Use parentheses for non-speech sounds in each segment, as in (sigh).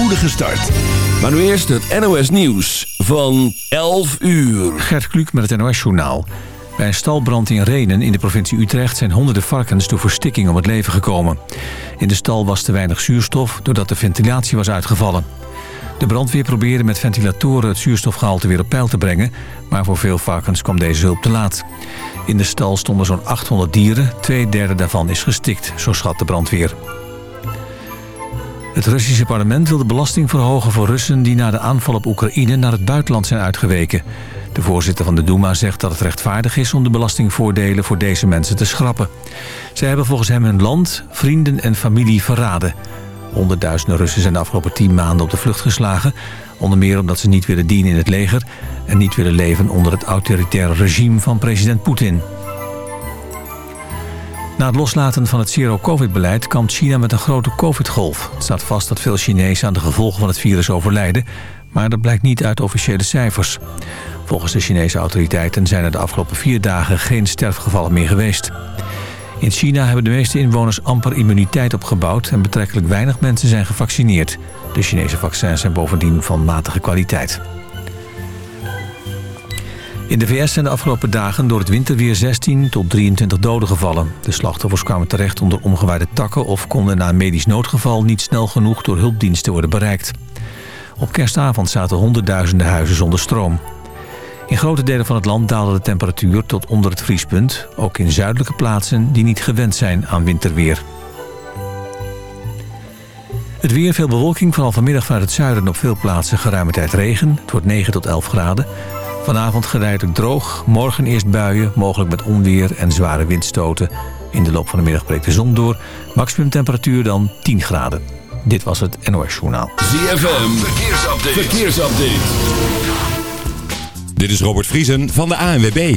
spoedige start. Maar nu eerst het NOS Nieuws van 11 uur. Gert Kluk met het NOS Journaal. Bij een stalbrand in Renen in de provincie Utrecht... zijn honderden varkens door verstikking om het leven gekomen. In de stal was te weinig zuurstof... doordat de ventilatie was uitgevallen. De brandweer probeerde met ventilatoren het zuurstofgehalte weer op peil te brengen... maar voor veel varkens kwam deze hulp te laat. In de stal stonden zo'n 800 dieren. Twee derde daarvan is gestikt, zo schat de brandweer. Het Russische parlement wil de belasting verhogen voor Russen... die na de aanval op Oekraïne naar het buitenland zijn uitgeweken. De voorzitter van de Duma zegt dat het rechtvaardig is... om de belastingvoordelen voor deze mensen te schrappen. Zij hebben volgens hem hun land, vrienden en familie verraden. Honderdduizenden Russen zijn de afgelopen tien maanden op de vlucht geslagen... onder meer omdat ze niet willen dienen in het leger... en niet willen leven onder het autoritaire regime van president Poetin. Na het loslaten van het zero-covid-beleid kampt China met een grote covid-golf. Het staat vast dat veel Chinezen aan de gevolgen van het virus overlijden... maar dat blijkt niet uit officiële cijfers. Volgens de Chinese autoriteiten zijn er de afgelopen vier dagen geen sterfgevallen meer geweest. In China hebben de meeste inwoners amper immuniteit opgebouwd... en betrekkelijk weinig mensen zijn gevaccineerd. De Chinese vaccins zijn bovendien van matige kwaliteit. In de VS zijn de afgelopen dagen door het winterweer 16 tot 23 doden gevallen. De slachtoffers kwamen terecht onder omgewaaide takken... of konden na een medisch noodgeval niet snel genoeg door hulpdiensten worden bereikt. Op kerstavond zaten honderdduizenden huizen zonder stroom. In grote delen van het land daalde de temperatuur tot onder het vriespunt. Ook in zuidelijke plaatsen die niet gewend zijn aan winterweer. Het weer, veel bewolking, vooral vanmiddag vanuit het zuiden op veel plaatsen geruime tijd regen. Het wordt 9 tot 11 graden. Vanavond geleidelijk droog, morgen eerst buien, mogelijk met onweer en zware windstoten. In de loop van de middag breekt de zon door. Maximum temperatuur dan 10 graden. Dit was het NOS Journaal. ZFM, verkeersupdate. verkeersupdate. Dit is Robert Vriesen van de ANWB.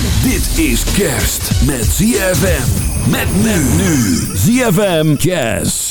Dit is kerst met ZFM. Met nu. ZFM Jazz.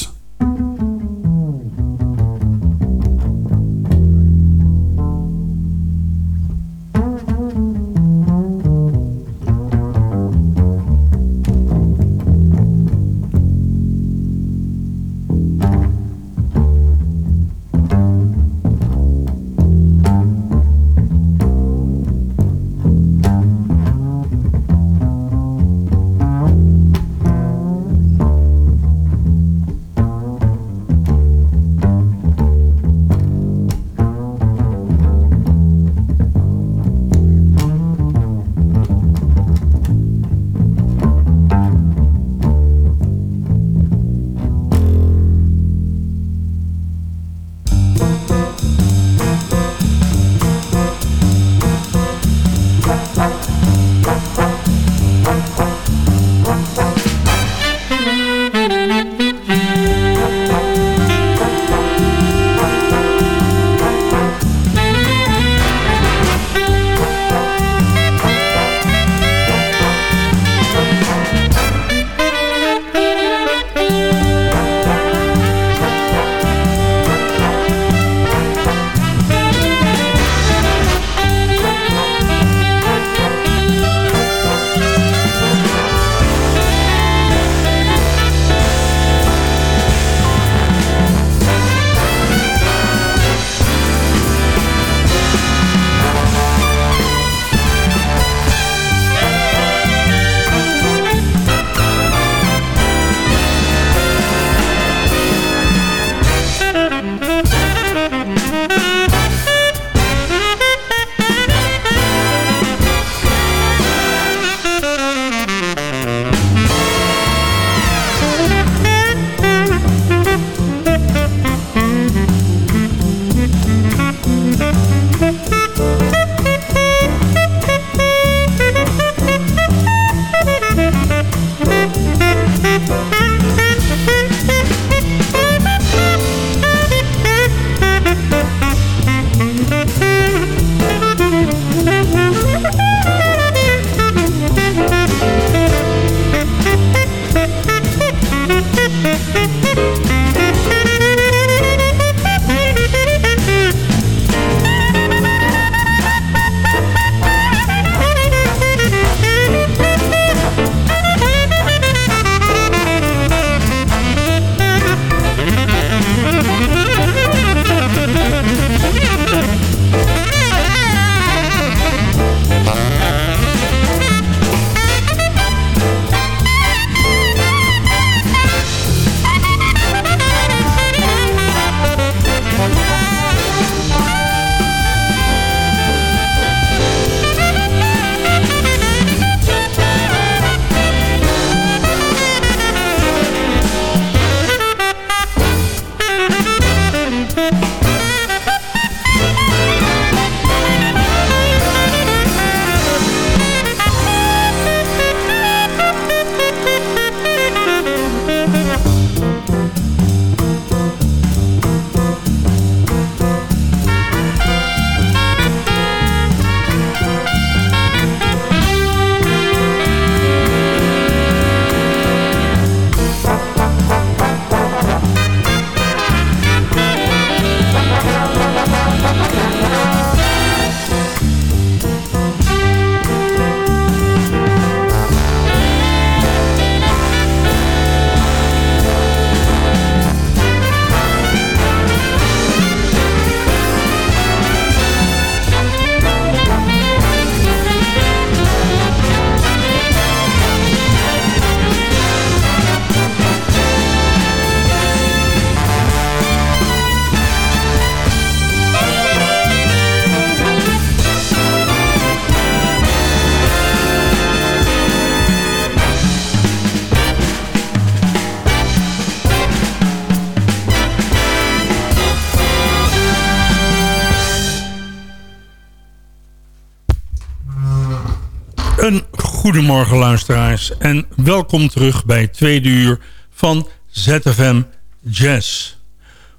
Goedemorgen luisteraars en welkom terug bij het tweede uur van ZFM Jazz.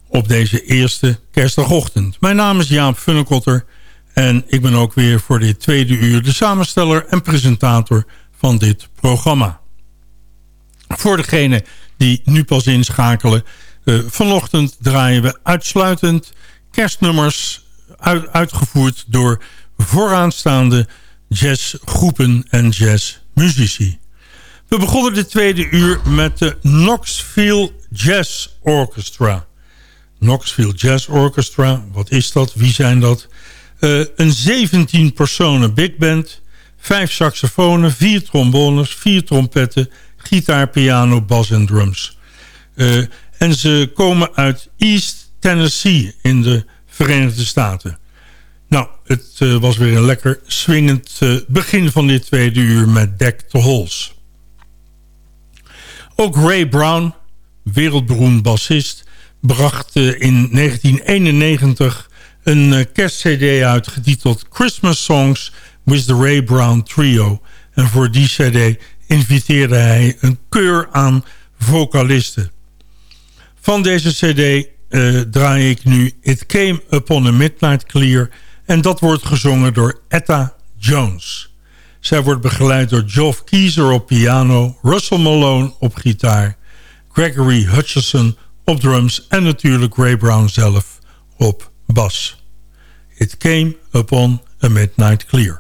Op deze eerste kerstdagochtend. Mijn naam is Jaap Funnekotter en ik ben ook weer voor dit tweede uur de samensteller en presentator van dit programma. Voor degene die nu pas inschakelen, uh, vanochtend draaien we uitsluitend kerstnummers uitgevoerd door vooraanstaande jazzgroepen en jazzmuzici. We begonnen de tweede uur met de Knoxville Jazz Orchestra. Knoxville Jazz Orchestra, wat is dat? Wie zijn dat? Uh, een 17 personen big band, vijf saxofoons, vier trombones, vier trompetten, gitaar, piano, bas en drums. Uh, en ze komen uit East Tennessee in de Verenigde Staten. Nou, het uh, was weer een lekker swingend uh, begin van dit tweede uur met Deck the Halls. Ook Ray Brown, wereldberoemd bassist, bracht uh, in 1991 een kerstcd uit getiteld Christmas Songs with the Ray Brown Trio. En voor die cd inviteerde hij een keur aan vocalisten. Van deze cd draai ik nu It Came Upon a Midnight Clear... En dat wordt gezongen door Etta Jones. Zij wordt begeleid door Geoff Kiezer op piano... Russell Malone op gitaar... Gregory Hutchison op drums... en natuurlijk Ray Brown zelf op bas. It came upon a midnight clear.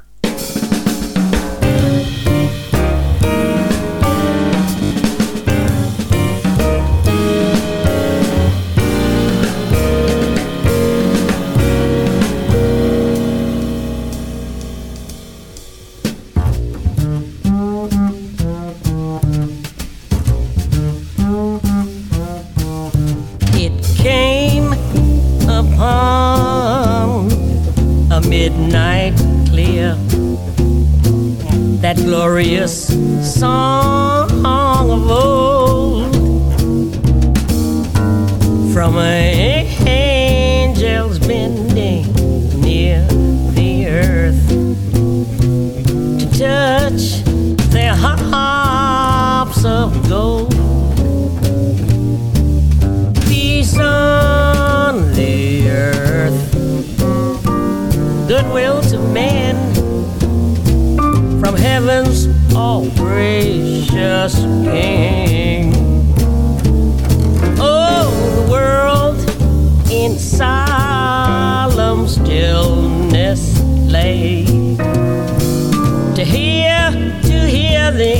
Midnight clear. That glorious song of old from angels bending near the earth to touch their harps of gold. Gracious King. Oh, the world in solemn stillness lay to hear, to hear the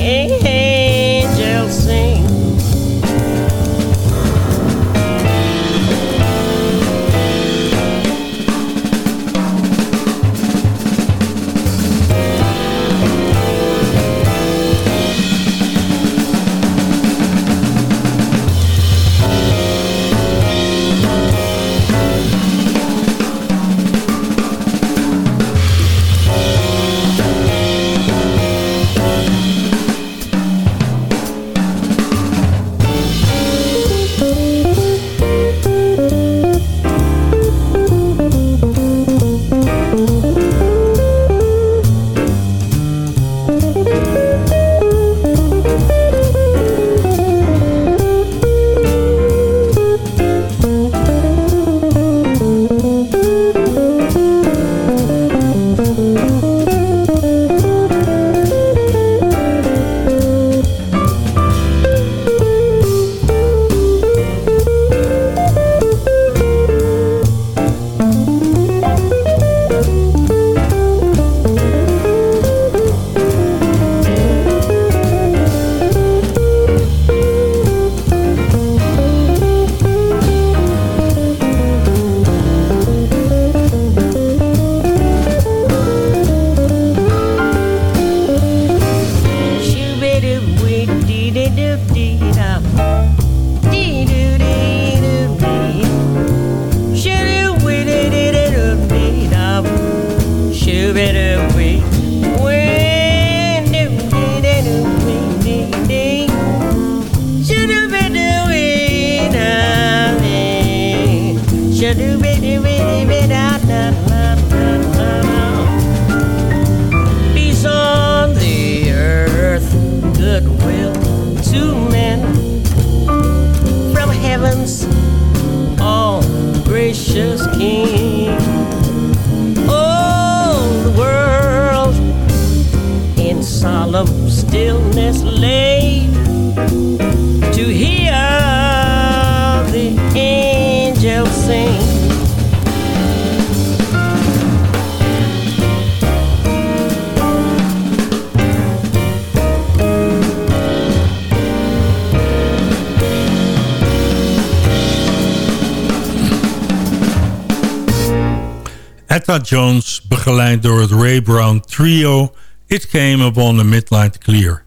door het Ray Brown trio It Came Upon the Midnight Clear.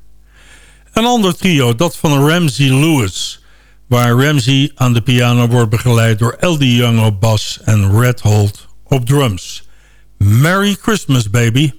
Een ander trio, dat van Ramsey Lewis, waar Ramsey aan de piano wordt begeleid door L.D. Young op bas en Red Holt op drums. Merry Christmas, baby!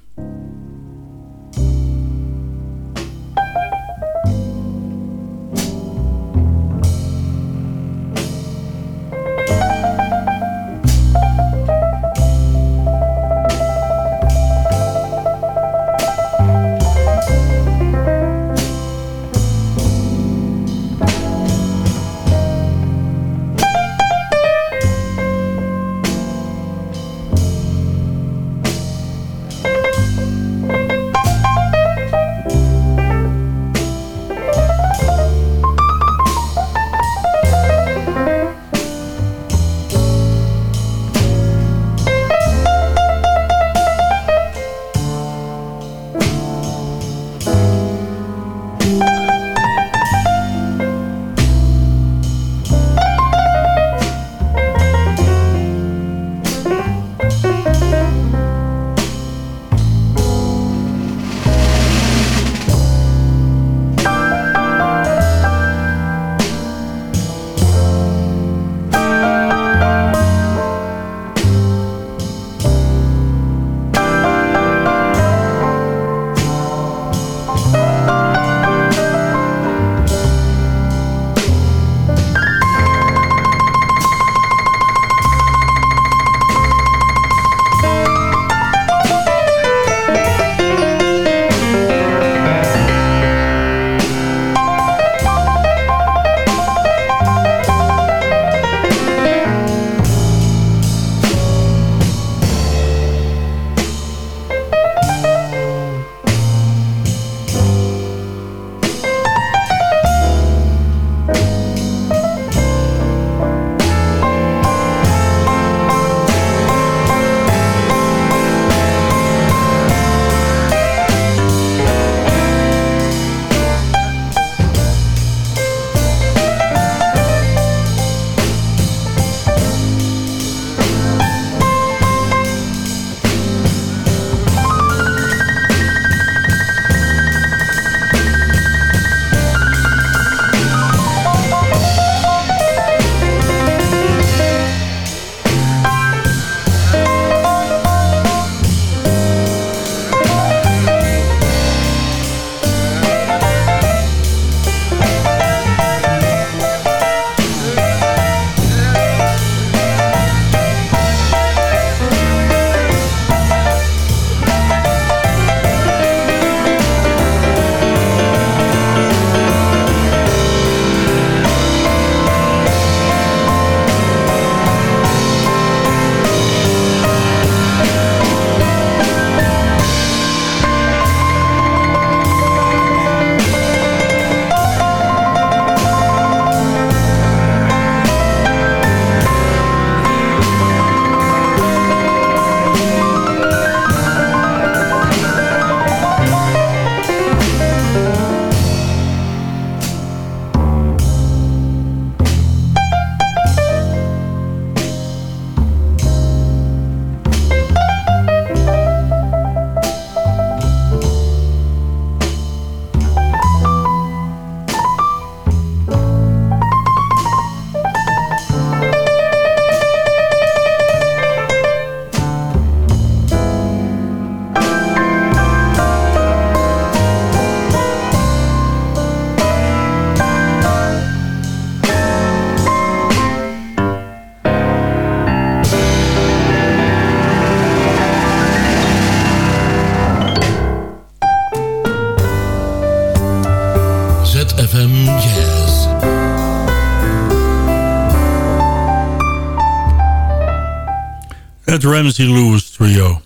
Ramsey Lewis Trio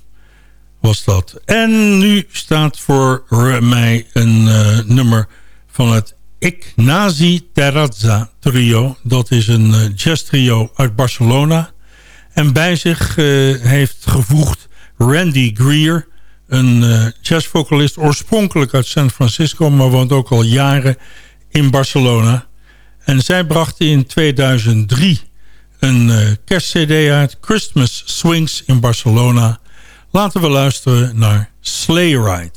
was dat. En nu staat voor mij een uh, nummer van het Ignazi Terrazza trio. Dat is een uh, jazz trio uit Barcelona. En bij zich uh, heeft gevoegd Randy Greer... een jazzvocalist oorspronkelijk uit San Francisco... maar woont ook al jaren in Barcelona. En zij brachten in 2003 een kerstcd uit... Christmas Swings in Barcelona... Laten we luisteren naar Sleigh Ride.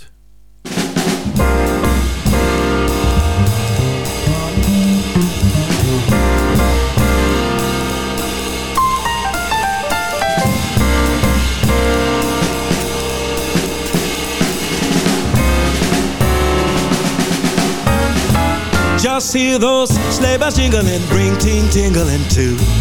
Just hear those sleigh bells jingling, ring ting tingling too.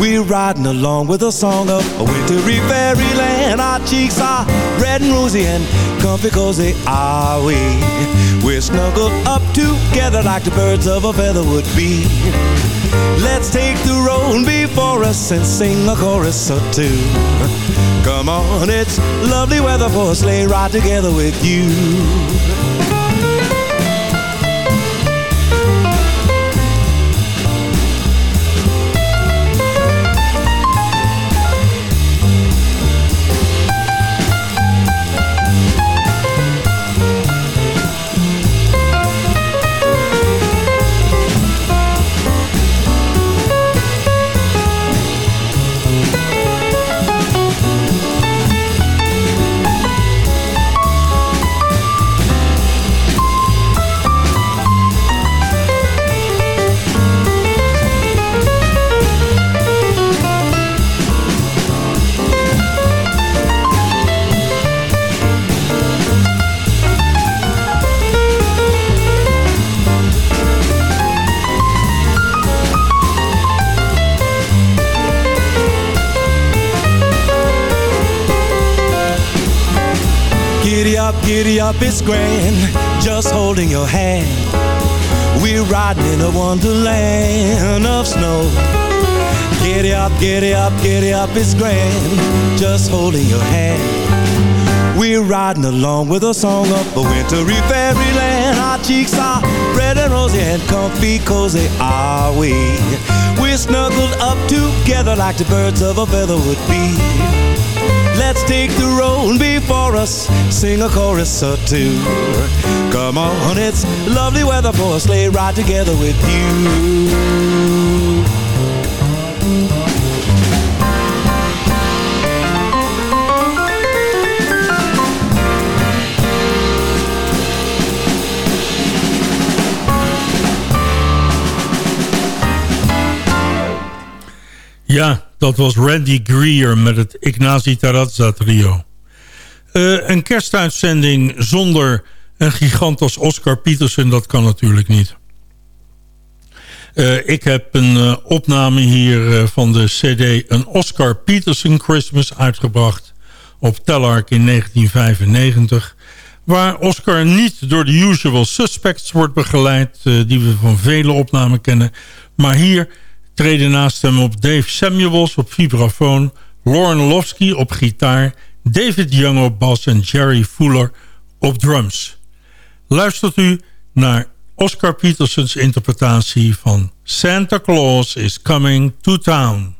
We're riding along with a song of a wintry fairyland. Our cheeks are red and rosy and comfy cozy are we. We're snuggled up together like the birds of a feather would be. Let's take the road before us and sing a chorus or two. Come on, it's lovely weather for a sleigh ride together with you. Up, it's grand, just holding your hand. We're riding in a wonderland of snow. Giddy up, giddy up, giddy up, it's grand, just holding your hand. We're riding along with a song of a wintry fairyland. Our cheeks are red and rosy and comfy cozy are we. We're snuggled up together like the birds of a feather would be. Let's take the road before us, sing a chorus or two. Come on, it's lovely weather for a sleigh ride together with you. Ja, dat was Randy Greer met het Ignazi Tarazza trio. Uh, een kerstuitzending zonder een gigant als Oscar Peterson, dat kan natuurlijk niet. Uh, ik heb een uh, opname hier van de cd een Oscar Peterson Christmas uitgebracht op Tellark in 1995. Waar Oscar niet door de usual suspects wordt begeleid, die we van vele opnamen kennen. Maar hier treden naast hem op Dave Samuels op vibrafoon... Lauren Lofsky op gitaar... David Young op bas en Jerry Fuller op drums. Luistert u naar Oscar Petersons interpretatie van Santa Claus is Coming to Town.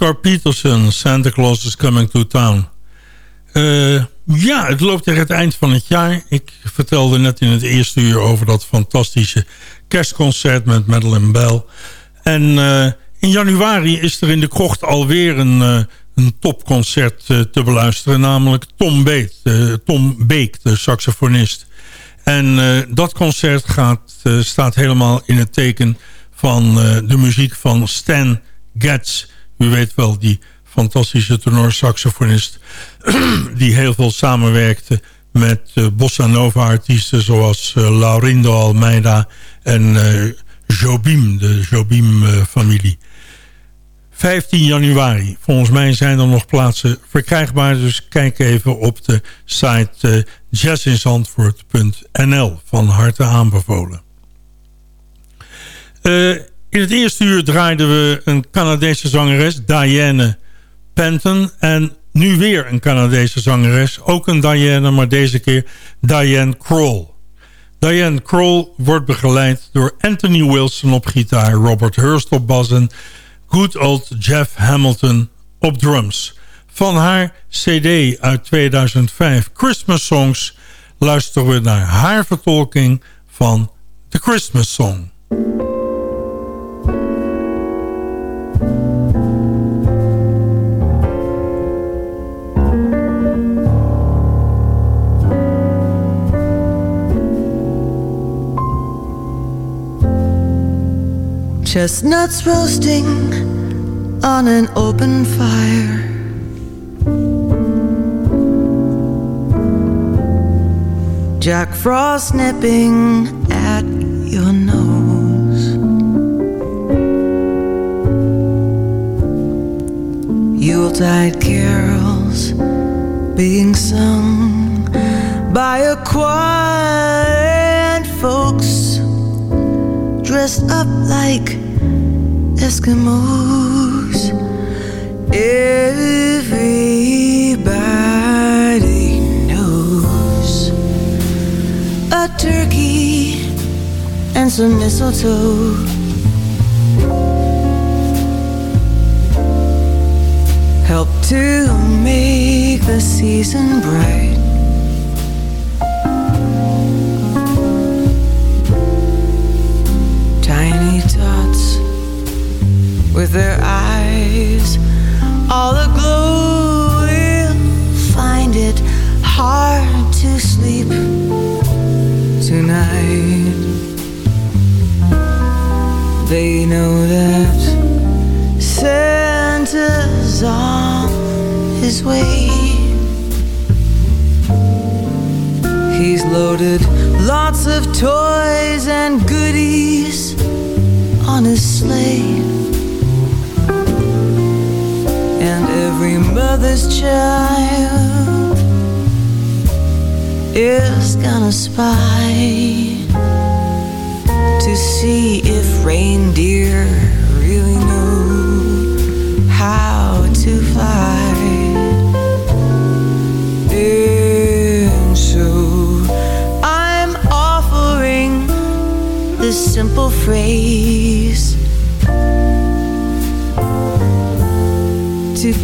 Oscar Peterson, Santa Claus is Coming to Town. Uh, ja, het loopt tegen het eind van het jaar. Ik vertelde net in het eerste uur over dat fantastische kerstconcert met Madeleine Bell. En uh, in januari is er in de krocht alweer een, uh, een topconcert te beluisteren. Namelijk Tom, Beek, Tom Beek, de saxofonist. En dat concert gaat, staat helemaal in het teken van de muziek van Stan Getz. U weet wel, die fantastische tenorsaxofonist... (clears throat) die heel veel samenwerkte met uh, bossa nova artiesten... zoals uh, Laurindo Almeida en uh, Jobim, de Jobim-familie. 15 januari. Volgens mij zijn er nog plaatsen verkrijgbaar. Dus kijk even op de site jazzinzandvoort.nl. Van harte aanbevolen. In het eerste uur draaiden we een Canadese zangeres, Diane Penton. En nu weer een Canadese zangeres. Ook een Diane, maar deze keer Diane Kroll. Diane Kroll wordt begeleid door Anthony Wilson op gitaar... Robert Hurst op bas en good old Jeff Hamilton op drums. Van haar cd uit 2005, Christmas Songs... luisteren we naar haar vertolking van The Christmas Song. Chestnuts roasting on an open fire. Jack Frost nipping at your nose. Yuletide carols being sung by a choir and folks dressed up like Eskimos. Everybody knows a turkey and some mistletoe. Help to make the season bright. With their eyes all aglow will find it hard to sleep tonight. They know that Santa's on his way. He's loaded lots of toys and goodies on his sleigh. Mother's child is gonna spy to see if reindeer really know how to fly. And so I'm offering this simple phrase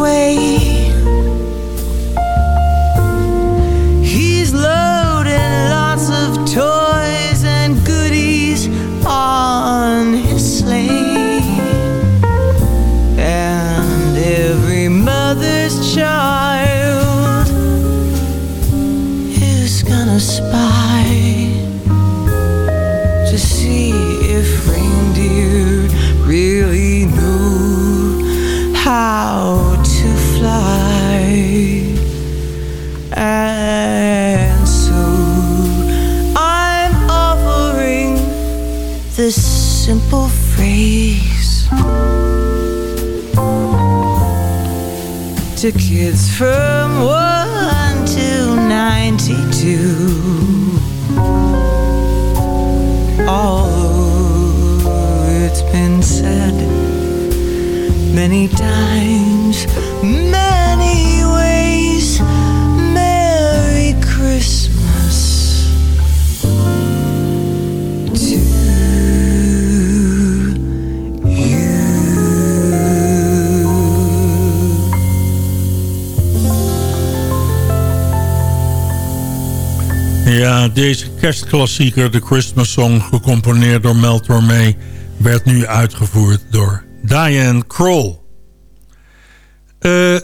away deze kerstklassieker, de Christmas Song, gecomponeerd door Mel Tormé, werd nu uitgevoerd door Diane Kroll. Eh,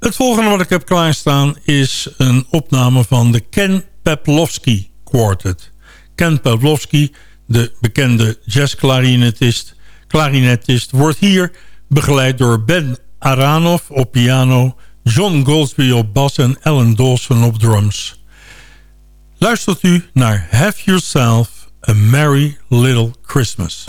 het volgende wat ik heb klaarstaan is een opname van de Ken Peplowski Quartet. Ken Peplowski, de bekende jazzklarinetist, klarinetist, wordt hier begeleid door Ben Aranov op piano, John Goldsby op bas en Alan Dawson op drums. Luistert u naar Have Yourself a Merry Little Christmas.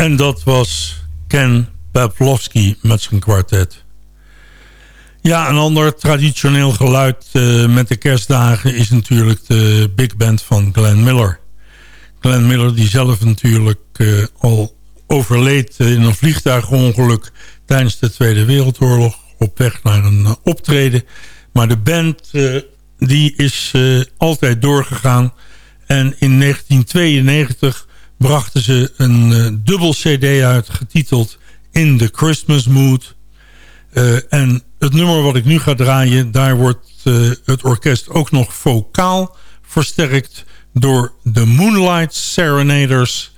En dat was Ken Pavlovsky met zijn kwartet. Ja, een ander traditioneel geluid uh, met de kerstdagen... is natuurlijk de big band van Glenn Miller. Glenn Miller die zelf natuurlijk uh, al overleed in een vliegtuigongeluk... tijdens de Tweede Wereldoorlog op weg naar een eh, optreden. Maar de band eh, die is altijd doorgegaan. En in 1992 brachten ze een uh, dubbel cd uit getiteld In the Christmas Mood. en het nummer wat ik nu ga draaien, daar wordt het orkest ook nog vocaal versterkt door de Moonlight Serenaders.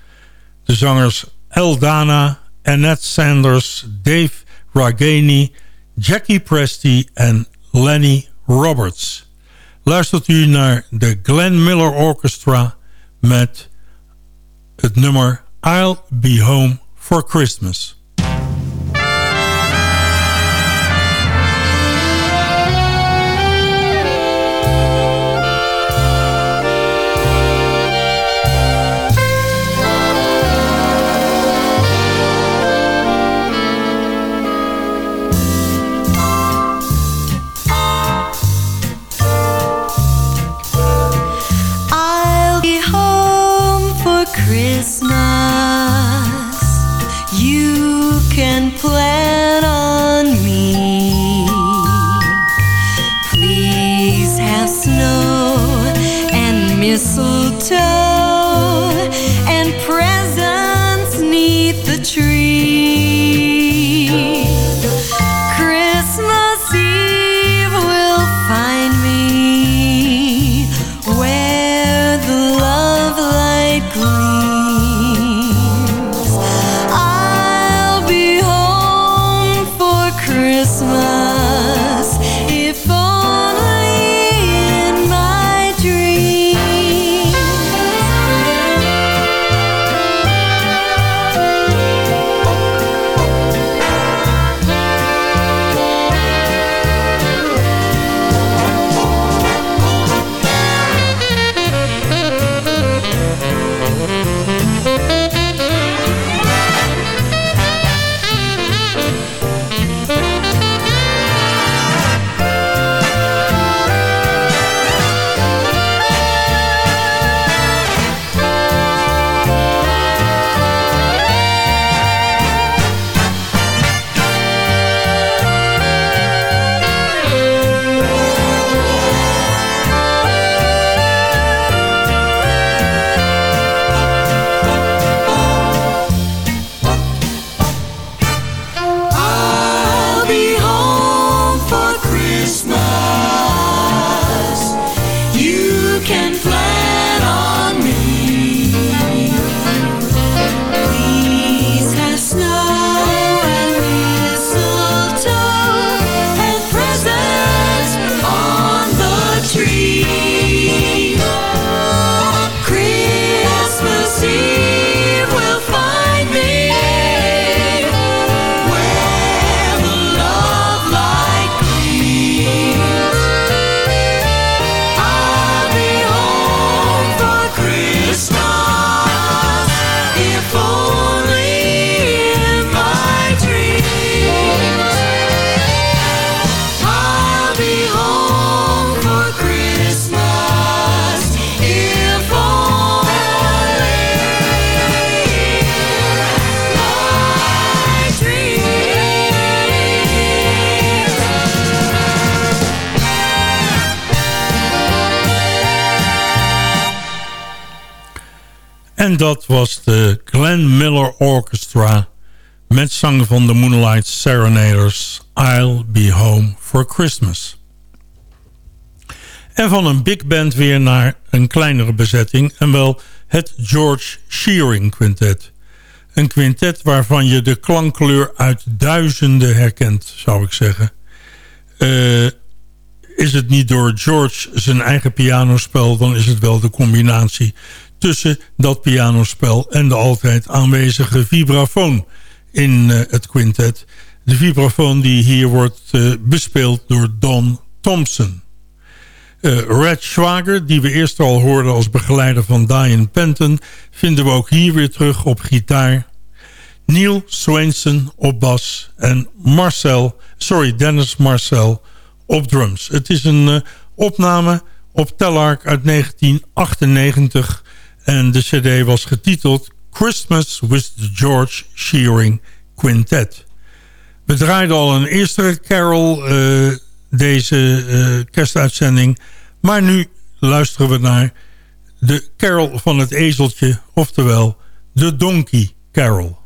De zangers Eldana, Annette Sanders, Dave Ragani, Jackie Presti en Lenny Roberts. Luistert u naar de Glenn Miller Orchestra met het nummer I'll Be Home for Christmas. Dat was de Glenn Miller Orchestra met zang van de Moonlight Serenaders I'll Be Home for Christmas. En van een big band weer naar een kleinere bezetting en wel het George Shearing Quintet. Een quintet waarvan je de klankkleur uit duizenden herkent, zou ik zeggen. Uh, is het niet door George zijn eigen pianospel... dan is het wel de combinatie tussen dat pianospel en de altijd aanwezige vibrafoon in uh, het quintet. De vibrafoon die hier wordt uh, bespeeld door Don Thompson. Uh, Red Schwager, die we eerst al hoorden als begeleider van Diane Penton... vinden we ook hier weer terug op gitaar. Neil Swainson op bas en Marcel, sorry, Dennis Marcel op drums. Het is een opname op Telark uit 1998 en de cd was getiteld Christmas with the George Shearing Quintet. We draaiden al een eerste Carol uh, deze uh, kerstuitzending. Maar nu luisteren we naar de Carol van het ezeltje. Oftewel de Donkey Carol.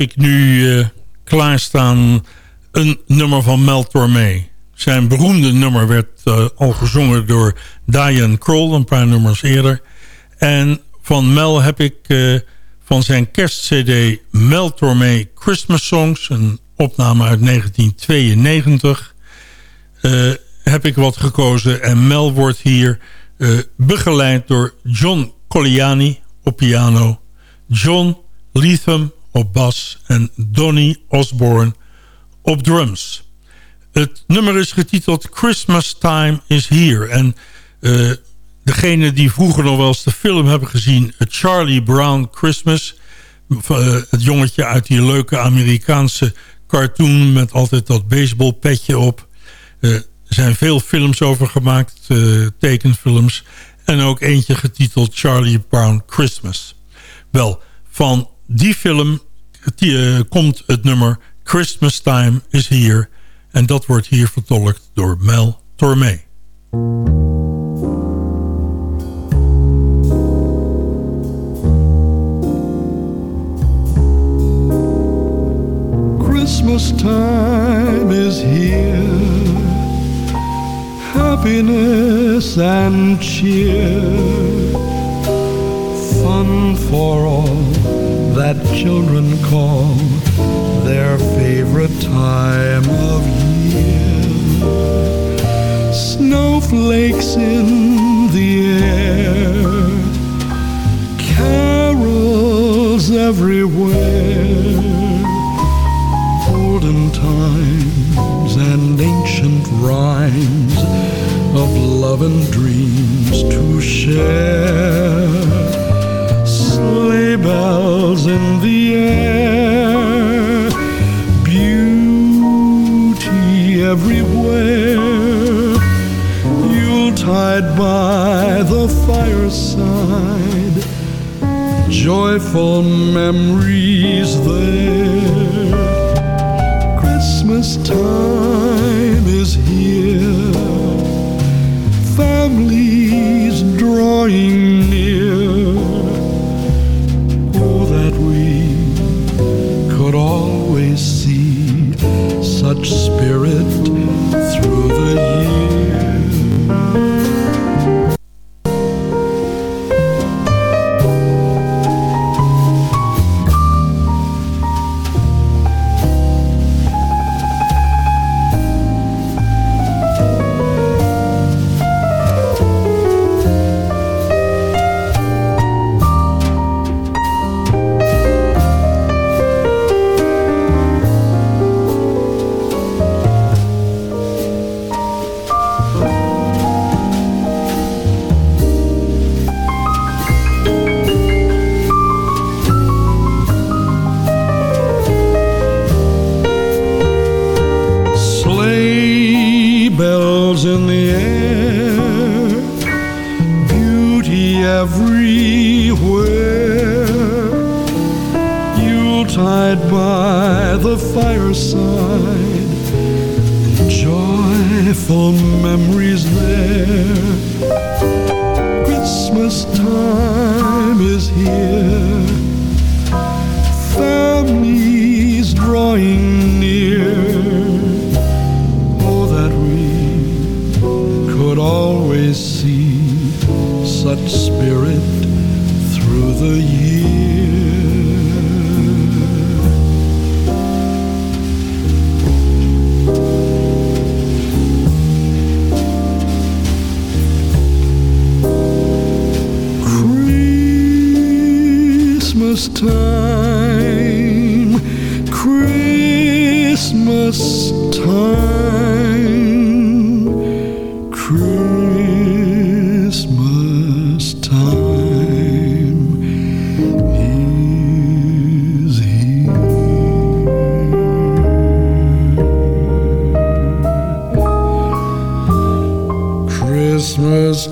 Ik nu uh, klaarstaan een nummer van Mel Tormé. Zijn beroemde nummer werd uh, al gezongen door Diane Kroll, een paar nummers eerder. En van Mel heb ik uh, van zijn kerstcd Mel Tormé Christmas Songs... een opname uit 1992, heb ik wat gekozen. En Mel wordt hier begeleid door John Colliani op piano... John Leatham op bas en Donny Osborne op drums. Het nummer is getiteld Christmas Time is Here. En uh, degene die vroeger nog wel eens de film hebben gezien... Charlie Brown Christmas... Uh, het jongetje uit die leuke Amerikaanse cartoon... met altijd dat baseballpetje op. Uh, er zijn veel films over gemaakt, tekenfilms... en ook eentje getiteld Charlie Brown Christmas. Wel, van die film die, uh, komt het nummer Christmas Time is Here. En dat wordt hier vertolkt door Mel Tormé. Christmas time is here Happiness and cheer Fun for all that children call their favorite time of year. Snowflakes in the air. Carols everywhere olden times and ancient rhymes of love and dreams to share. Sleigh bells in the air, beauty everywhere. Yuletide by the fireside, joyful memories there. Christmas time is here. Families drawing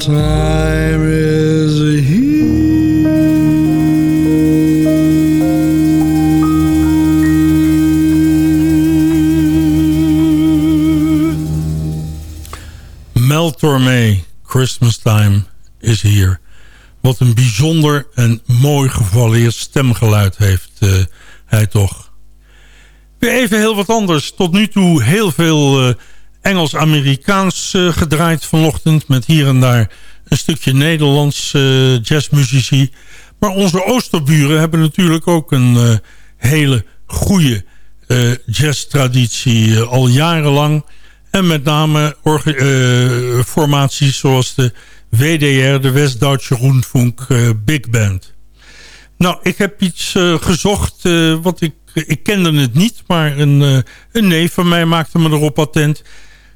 time is. Mel Christmas Time is hier. Wat een bijzonder en mooi gevalleerd stemgeluid heeft eh, hij toch. Weer even heel wat anders. Tot nu toe heel veel eh, Engels-Amerikaans eh, gedraaid vanochtend... met hier en daar een stukje Nederlands eh, jazzmuzici. Maar onze oosterburen hebben natuurlijk ook een eh, hele goede jazztraditie al jarenlang. En met name formaties zoals de WDR, de West-Duitse Rundfunk Big Band. Nou, ik heb iets gezocht wat ik... Ik kende het niet, maar een, een neef van mij maakte me erop attent.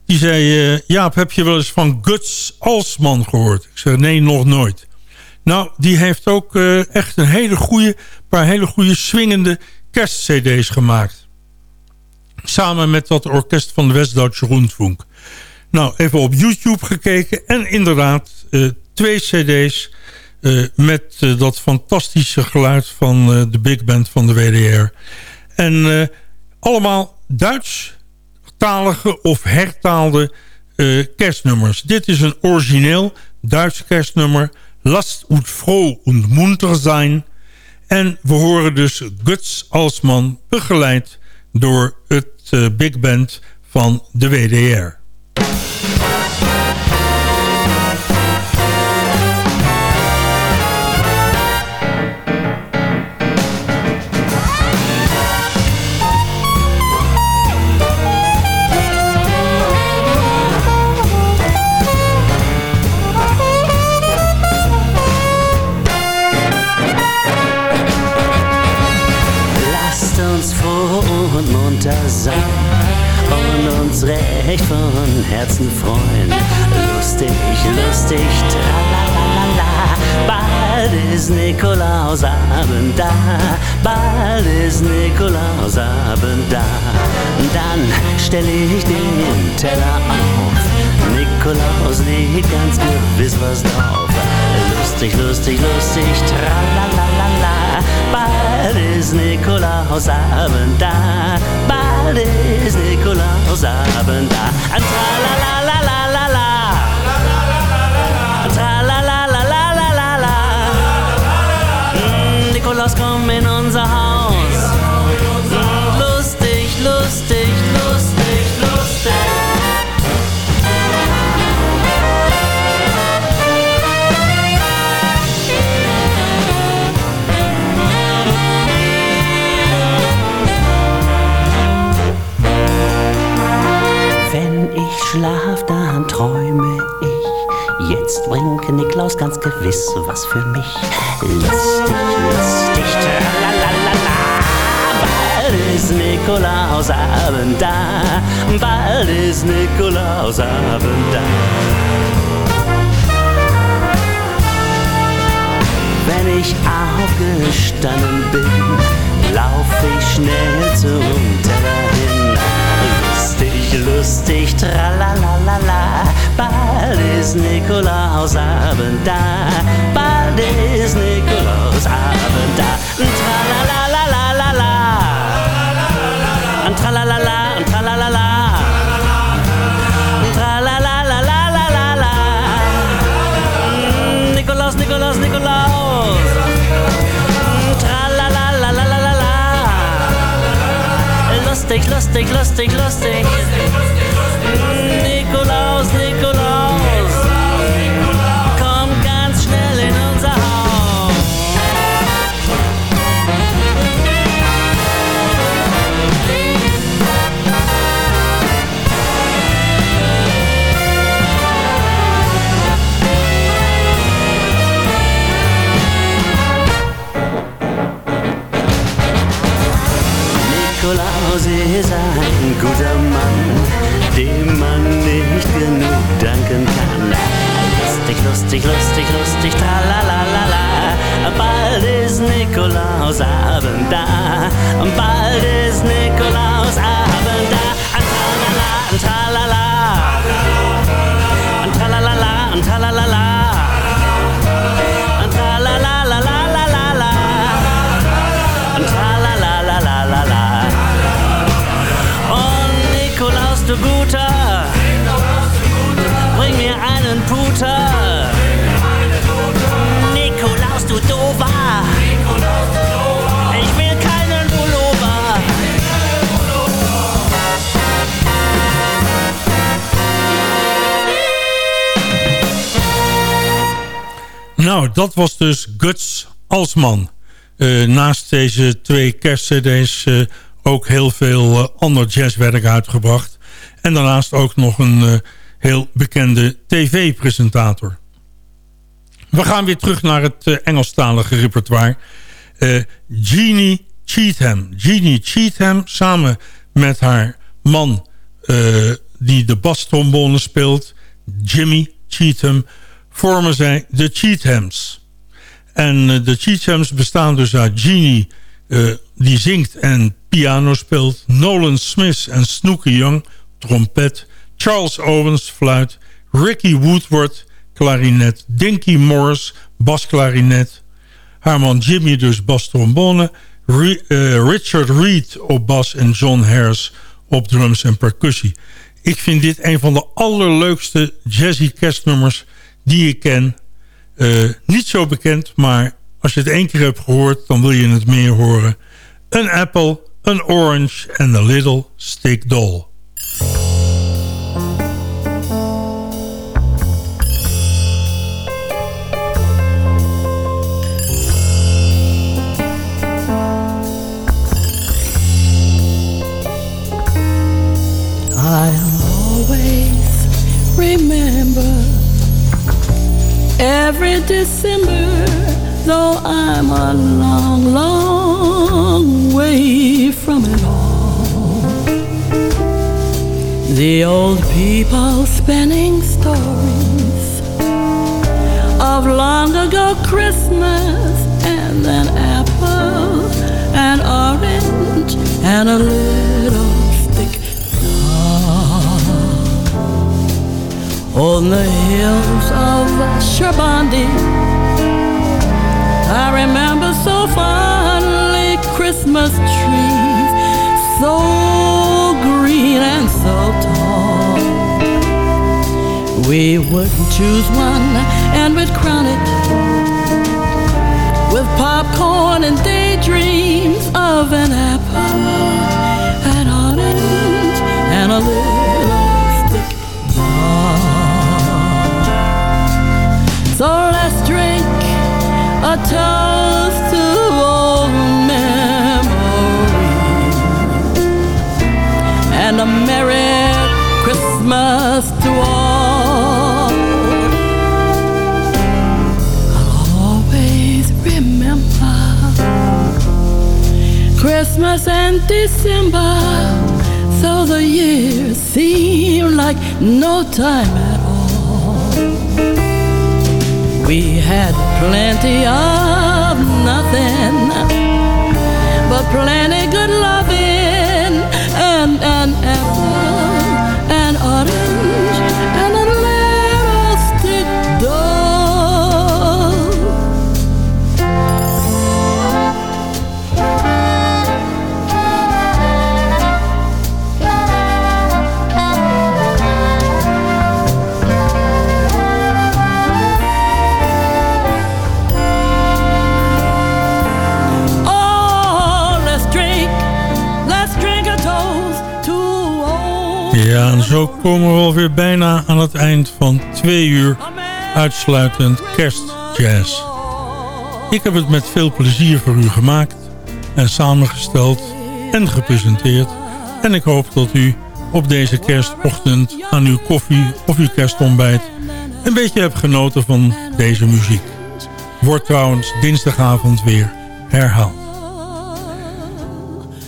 Die zei, eh, Jaap, heb je wel eens van Guts Alsman gehoord? Ik zei, nee, nog nooit. Nou, die heeft ook eh, echt een hele goede, paar hele goede swingende kerstcd's gemaakt. Samen met dat orkest van de West-Duitse Rundfunk. Nou, even op YouTube gekeken. En inderdaad, eh, twee cd's met dat fantastische geluid van de big band van de WDR. En allemaal Of hertaalde eh, kerstnummers. Dit is een origineel Duits kerstnummer. Last und froh und munter zijn. En we horen dus Guts Alsman begeleid door het eh, big band van de WDR. Was drauf. Lustig, lustig, lustig, tralalala. Bald ist Nikolausabend da, bald ist Nikolausabend da. Ganz gewiss was für mich. Lustig, lustig, tralalala. Bald ist Nikolausabend da. Bald ist Nikolausabend da. Wenn ich aufgestanden bin, lauf ich schnell zum Teller ist Nikolausabend da, bald ist Nikolausabend da. Tralalalala, tralalala, tralalala, tralalalalala. Nikolaus, Nikolaus, Nikolaus. Tralalalalala. Lustig, lustig, lustig, lustig. Nikolaus, Ist ein guter Mann, dem man nicht genug danken kann. Lustig, lustig, lustig, lustig, tralalalala. Bald ist Nikolausabend da, bald ist Nikolausabend da. An tralala, an tralala, an tralala, an tralalala. An tralalalalala. Du Dover, Pullover. Nou, dat was dus Guts Alsman. Eh, naast deze twee kerstcd's eh ook heel veel eh, ander jazzwerk uitgebracht. En daarnaast ook nog een heel bekende tv-presentator. We gaan weer terug naar het eh, Engelstalige repertoire. Eh Jeannie Cheatham. Jeannie Cheatham samen met haar man eh, die de bastrombone speelt... Jimmy Cheatham, vormen zij de Cheathams. En de Cheathams bestaan dus uit Jeannie, die zingt en piano speelt... Nolan Smith en Snooky Young, trompet... Charles Owens, fluit... Ricky Woodward, klarinet... Dinky Morris, basklarinet... Haar man Jimmy dus bastrombone... Ri- eh, Richard Reed op bas en John Harris op drums en percussie. Ik vind dit een van de allerleukste jazzy kerstnummers die ik ken. Eh, niet zo bekend, maar als je het één keer hebt gehoord... dan wil je het meer horen. An apple An Orange and a Little Stick Doll. I'll always remember every December, though I'm a long, long way from it all. The old people spinning stories of long ago Christmas and an apple, an orange, and a little on the hills of Sherbondi. I remember so fondly Christmas trees, so green and so tall. We would choose one and we'd crown it with popcorn and daydreams of an apple, an orange, and a little Christmas and December, so the years seem like no time at all. We had plenty of nothing, but plenty good en zo komen we alweer bijna aan het eind van twee uur uitsluitend kerstjazz. Ik heb het met veel plezier voor u gemaakt en samengesteld en gepresenteerd. En ik hoop dat u op deze kerstochtend aan uw koffie of uw kerstontbijt een beetje hebt genoten van deze muziek. Wordt trouwens dinsdagavond weer herhaald.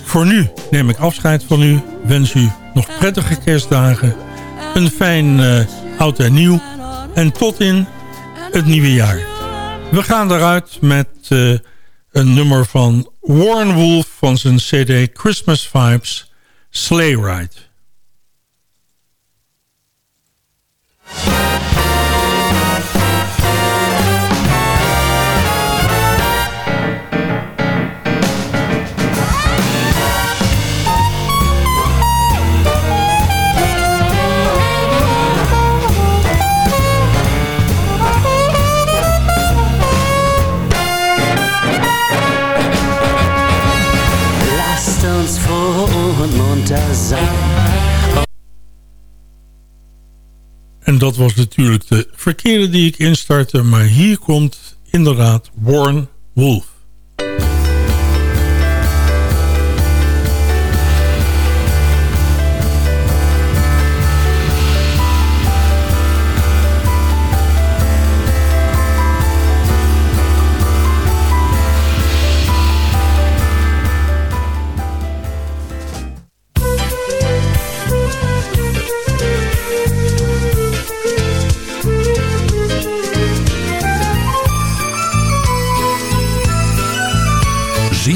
Voor nu neem ik afscheid van u. Wens u nog prettige kerstdagen. Een fijn eh, oud en nieuw. En tot in het nieuwe jaar. We gaan eruit met eh, een nummer van Warren Wolf van zijn cd Christmas Vibes, Sleigh Ride. En dat was natuurlijk de verkeerde die ik instartte. Maar hier komt inderdaad Warren Wolf.